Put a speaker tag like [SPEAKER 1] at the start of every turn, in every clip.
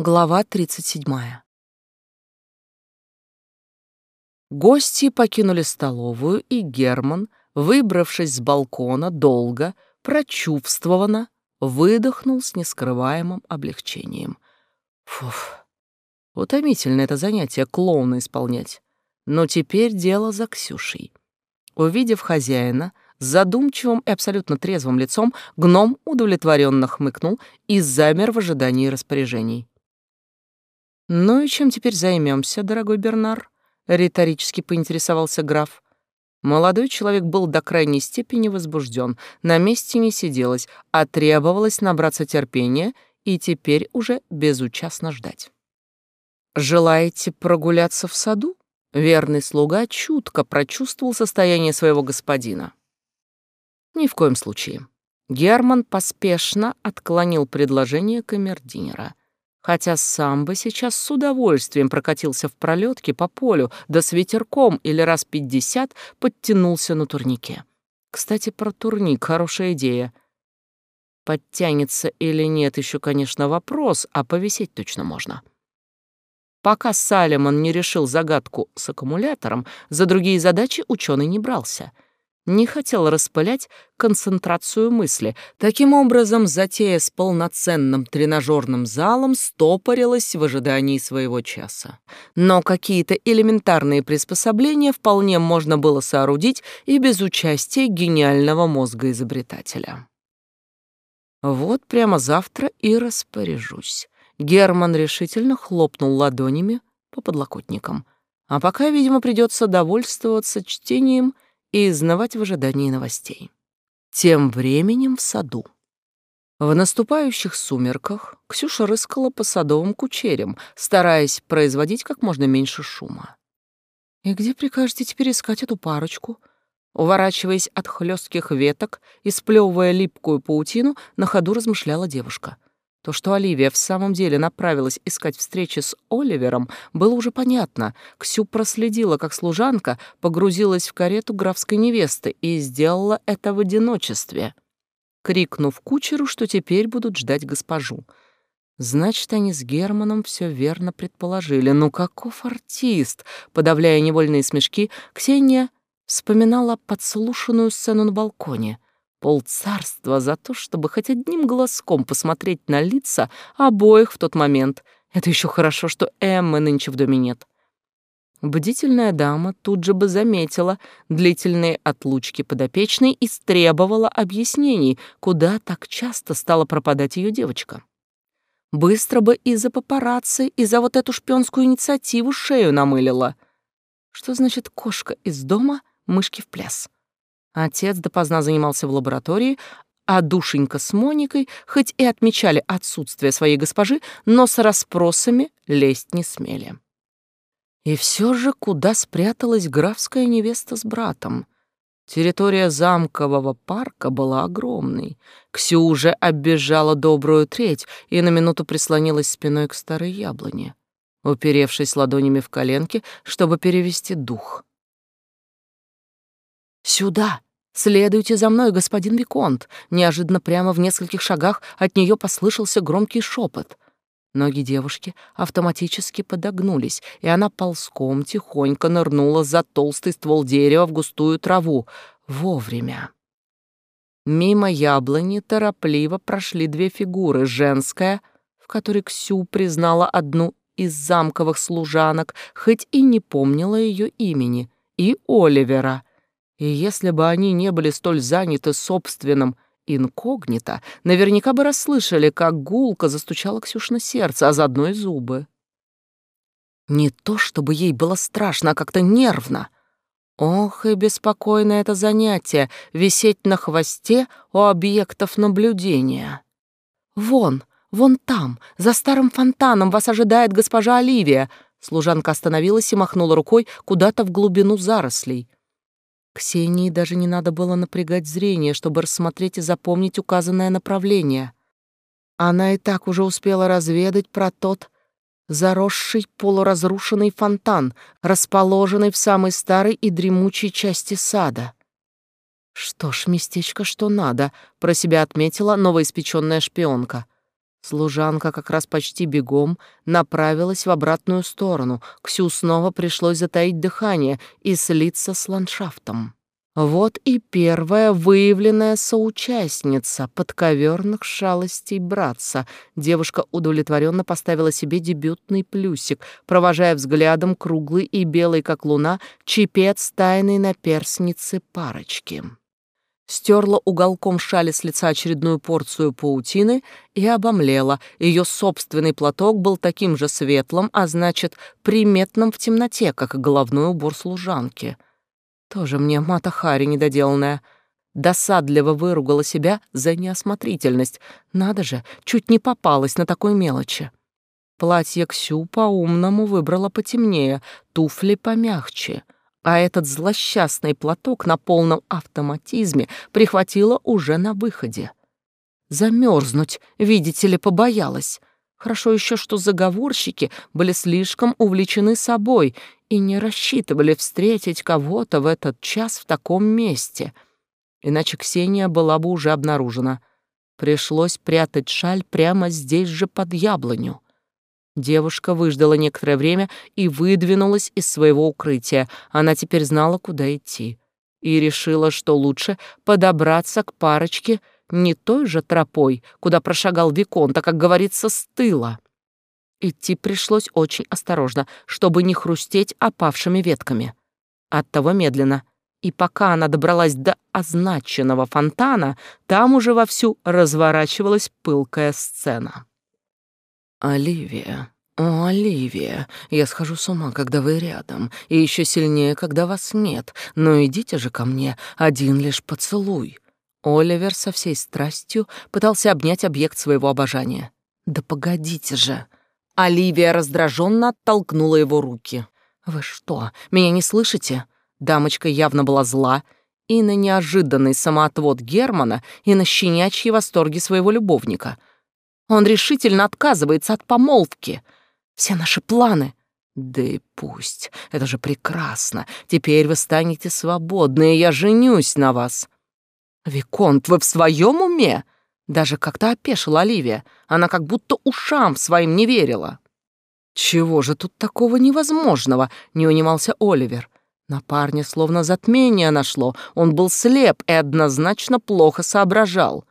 [SPEAKER 1] Глава 37. Гости покинули столовую, и Герман, выбравшись с балкона, долго, прочувствованно, выдохнул с нескрываемым облегчением. Фуф, утомительно это занятие клоуна исполнять. Но теперь дело за Ксюшей. Увидев хозяина, с задумчивым и абсолютно трезвым лицом гном удовлетворенно хмыкнул и замер в ожидании распоряжений. «Ну и чем теперь займемся, дорогой Бернар?» — риторически поинтересовался граф. Молодой человек был до крайней степени возбужден, на месте не сиделось, а требовалось набраться терпения и теперь уже безучастно ждать. «Желаете прогуляться в саду?» Верный слуга чутко прочувствовал состояние своего господина. «Ни в коем случае». Герман поспешно отклонил предложение камердинера хотя сам бы сейчас с удовольствием прокатился в пролетке по полю, да с ветерком или раз пятьдесят подтянулся на турнике. Кстати, про турник — хорошая идея. Подтянется или нет, еще, конечно, вопрос, а повисеть точно можно. Пока Салемон не решил загадку с аккумулятором, за другие задачи ученый не брался — не хотел распылять концентрацию мысли. Таким образом, затея с полноценным тренажерным залом стопорилась в ожидании своего часа. Но какие-то элементарные приспособления вполне можно было соорудить и без участия гениального мозга изобретателя. Вот прямо завтра и распоряжусь. Герман решительно хлопнул ладонями по подлокотникам. А пока, видимо, придется довольствоваться чтением — и изнывать в ожидании новостей. Тем временем в саду. В наступающих сумерках Ксюша рыскала по садовым кучерям, стараясь производить как можно меньше шума. «И где прикажете теперь искать эту парочку?» Уворачиваясь от хлестких веток и сплевывая липкую паутину, на ходу размышляла девушка — то, что Оливия в самом деле направилась искать встречи с Оливером, было уже понятно. Ксю проследила, как служанка погрузилась в карету графской невесты и сделала это в одиночестве, крикнув кучеру, что теперь будут ждать госпожу. Значит, они с Германом все верно предположили. Ну каков артист? Подавляя невольные смешки, Ксения вспоминала подслушанную сцену на балконе — Полцарства за то, чтобы хоть одним глазком посмотреть на лица обоих в тот момент. Это еще хорошо, что Эммы нынче в доме нет. Бдительная дама тут же бы заметила длительные отлучки подопечной и требовала объяснений, куда так часто стала пропадать ее девочка. Быстро бы из-за папарацци, и за вот эту шпионскую инициативу шею намылила. Что значит кошка из дома, мышки в пляс? Отец допоздна занимался в лаборатории, а душенька с Моникой хоть и отмечали отсутствие своей госпожи, но с расспросами лезть не смели. И все же куда спряталась графская невеста с братом? Территория замкового парка была огромной. Ксю уже оббежала добрую треть и на минуту прислонилась спиной к старой яблоне, уперевшись ладонями в коленки, чтобы перевести дух. «Сюда!» «Следуйте за мной, господин Виконт!» Неожиданно прямо в нескольких шагах от нее послышался громкий шепот. Ноги девушки автоматически подогнулись, и она ползком тихонько нырнула за толстый ствол дерева в густую траву. Вовремя. Мимо яблони торопливо прошли две фигуры. Женская, в которой Ксю признала одну из замковых служанок, хоть и не помнила ее имени, и Оливера — и если бы они не были столь заняты собственным инкогнито, наверняка бы расслышали, как гулко застучало Ксюшна сердце, а заодно и зубы. Не то чтобы ей было страшно, а как-то нервно. Ох, и беспокойное это занятие — висеть на хвосте у объектов наблюдения. Вон, вон там, за старым фонтаном вас ожидает госпожа Оливия. Служанка остановилась и махнула рукой куда-то в глубину зарослей. Ксении даже не надо было напрягать зрение, чтобы рассмотреть и запомнить указанное направление. Она и так уже успела разведать про тот заросший полуразрушенный фонтан, расположенный в самой старой и дремучей части сада. Что ж, местечко что надо, про себя отметила новоиспеченная шпионка. Служанка как раз почти бегом направилась в обратную сторону. Ксю снова пришлось затаить дыхание и слиться с ландшафтом. Вот и первая выявленная соучастница подковерных шалостей братца. Девушка удовлетворенно поставила себе дебютный плюсик, провожая взглядом круглый и белый, как луна, чепец тайной наперсницы парочки. Стерла уголком шали с лица очередную порцию паутины и обомлела. Ее собственный платок был таким же светлым, а значит, приметным в темноте, как головной убор служанки — тоже мне Мата Хари недоделанная. Досадливо выругала себя за неосмотрительность. Надо же, чуть не попалась на такой мелочи. Платье Ксю по-умному выбрала потемнее, туфли помягче. А этот злосчастный платок на полном автоматизме прихватила уже на выходе. Замерзнуть, видите ли, побоялась. Хорошо еще, что заговорщики были слишком увлечены собой и не рассчитывали встретить кого-то в этот час в таком месте. Иначе Ксения была бы уже обнаружена. Пришлось прятать шаль прямо здесь же под яблоню. Девушка выждала некоторое время и выдвинулась из своего укрытия. Она теперь знала, куда идти. И решила, что лучше подобраться к парочке не той же тропой, куда прошагал Виконт, а, как говорится, с тыла. Идти пришлось очень осторожно, чтобы не хрустеть опавшими ветками. Оттого медленно. И пока она добралась до означенного фонтана, там уже вовсю разворачивалась пылкая сцена. «Оливия, о, Оливия, я схожу с ума, когда вы рядом, и еще сильнее, когда вас нет. Но идите же ко мне, один лишь поцелуй». Оливер со всей страстью пытался обнять объект своего обожания. «Да погодите же!» Оливия раздраженно оттолкнула его руки. «Вы что, меня не слышите?» Дамочка явно была зла и на неожиданный самоотвод Германа, и на щенячьи восторги своего любовника. Он решительно отказывается от помолвки. Все наши планы. Да и пусть. Это же прекрасно. Теперь вы станете свободны, и я женюсь на вас. Виконт, вы в своем уме? Даже как-то опешила Оливия. Она как будто ушам своим не верила. «Чего же тут такого невозможного?» — не унимался Оливер. На парня словно затмение нашло. Он был слеп и однозначно плохо соображал.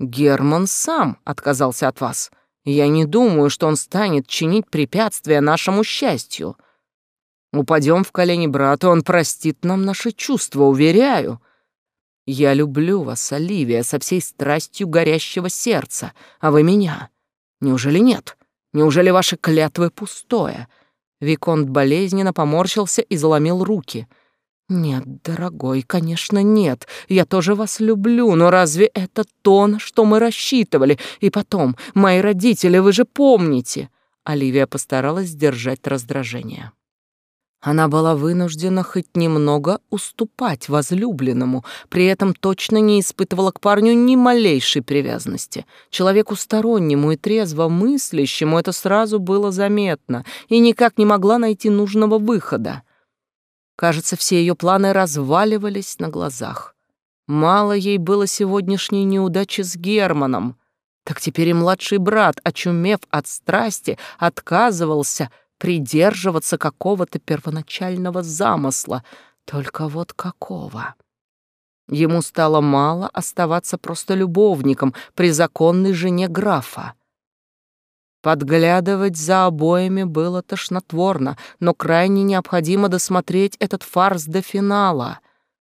[SPEAKER 1] «Герман сам отказался от вас. Я не думаю, что он станет чинить препятствия нашему счастью. Упадем в колени брату, он простит нам наши чувства, уверяю. Я люблю вас, Оливия, со всей страстью горящего сердца, а вы меня. Неужели нет? Неужели ваши клятвы пустое? Виконт болезненно поморщился и заломил руки. Нет, дорогой, конечно, нет. Я тоже вас люблю, но разве это то, на что мы рассчитывали? И потом, мои родители, вы же помните. Оливия постаралась сдержать раздражение. Она была вынуждена хоть немного уступать возлюбленному, при этом точно не испытывала к парню ни малейшей привязанности. Человеку стороннему и трезво мыслящему это сразу было заметно и никак не могла найти нужного выхода. Кажется, все ее планы разваливались на глазах. Мало ей было сегодняшней неудачи с Германом. Так теперь и младший брат, очумев от страсти, отказывался придерживаться какого-то первоначального замысла, только вот какого? Ему стало мало оставаться просто любовником при законной жене графа. Подглядывать за обоями было тошнотворно, но крайне необходимо досмотреть этот фарс до финала,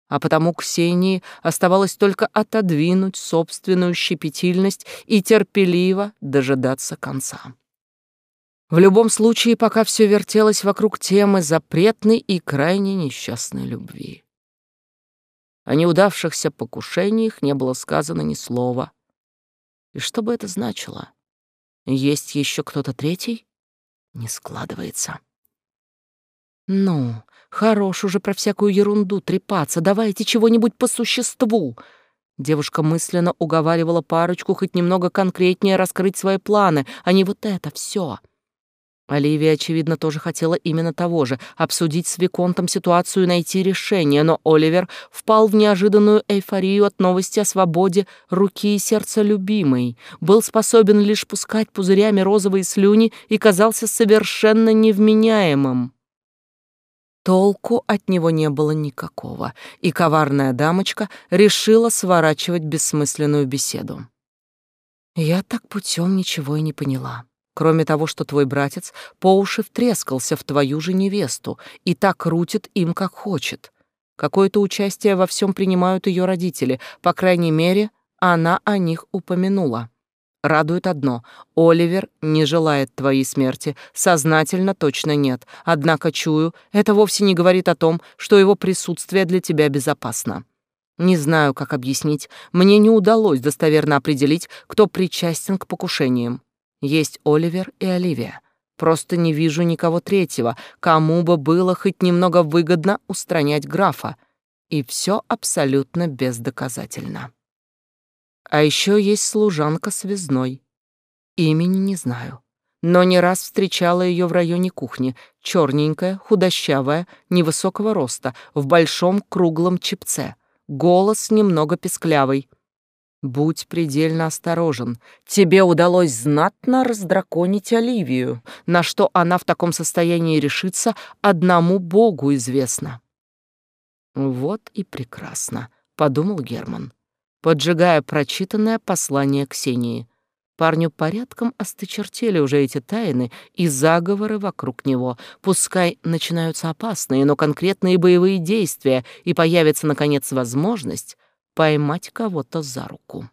[SPEAKER 1] а потому Ксении оставалось только отодвинуть собственную щепетильность и терпеливо дожидаться конца. В любом случае, пока все вертелось вокруг темы запретной и крайне несчастной любви. О неудавшихся покушениях не было сказано ни слова. И что бы это значило? Есть еще кто-то третий? Не складывается. Ну, хорош уже про всякую ерунду трепаться, давайте чего-нибудь по существу. Девушка мысленно уговаривала парочку хоть немного конкретнее раскрыть свои планы, а не вот это все. Оливия, очевидно, тоже хотела именно того же — обсудить с Виконтом ситуацию и найти решение, но Оливер впал в неожиданную эйфорию от новости о свободе руки и сердца любимой, был способен лишь пускать пузырями розовые слюни и казался совершенно невменяемым. Толку от него не было никакого, и коварная дамочка решила сворачивать бессмысленную беседу. Я так путем ничего и не поняла. Кроме того, что твой братец по уши втрескался в твою же невесту и так крутит им, как хочет. Какое-то участие во всем принимают ее родители, по крайней мере, она о них упомянула. Радует одно — Оливер не желает твоей смерти, сознательно точно нет. Однако, чую, это вовсе не говорит о том, что его присутствие для тебя безопасно. Не знаю, как объяснить, мне не удалось достоверно определить, кто причастен к покушениям. Есть Оливер и Оливия. Просто не вижу никого третьего, кому бы было хоть немного выгодно устранять графа. И все абсолютно бездоказательно. А еще есть служанка связной. Имени не знаю. Но не раз встречала ее в районе кухни. Черненькая, худощавая, невысокого роста, в большом круглом чепце. Голос немного песклявый — Будь предельно осторожен. Тебе удалось знатно раздраконить Оливию. На что она в таком состоянии решится, одному Богу известно. Вот и прекрасно, подумал Герман, поджигая прочитанное послание Ксении. Парню порядком осточертели уже эти тайны и заговоры вокруг него. Пускай начинаются опасные, но конкретные боевые действия, и появится, наконец, возможность поймать кого-то за руку.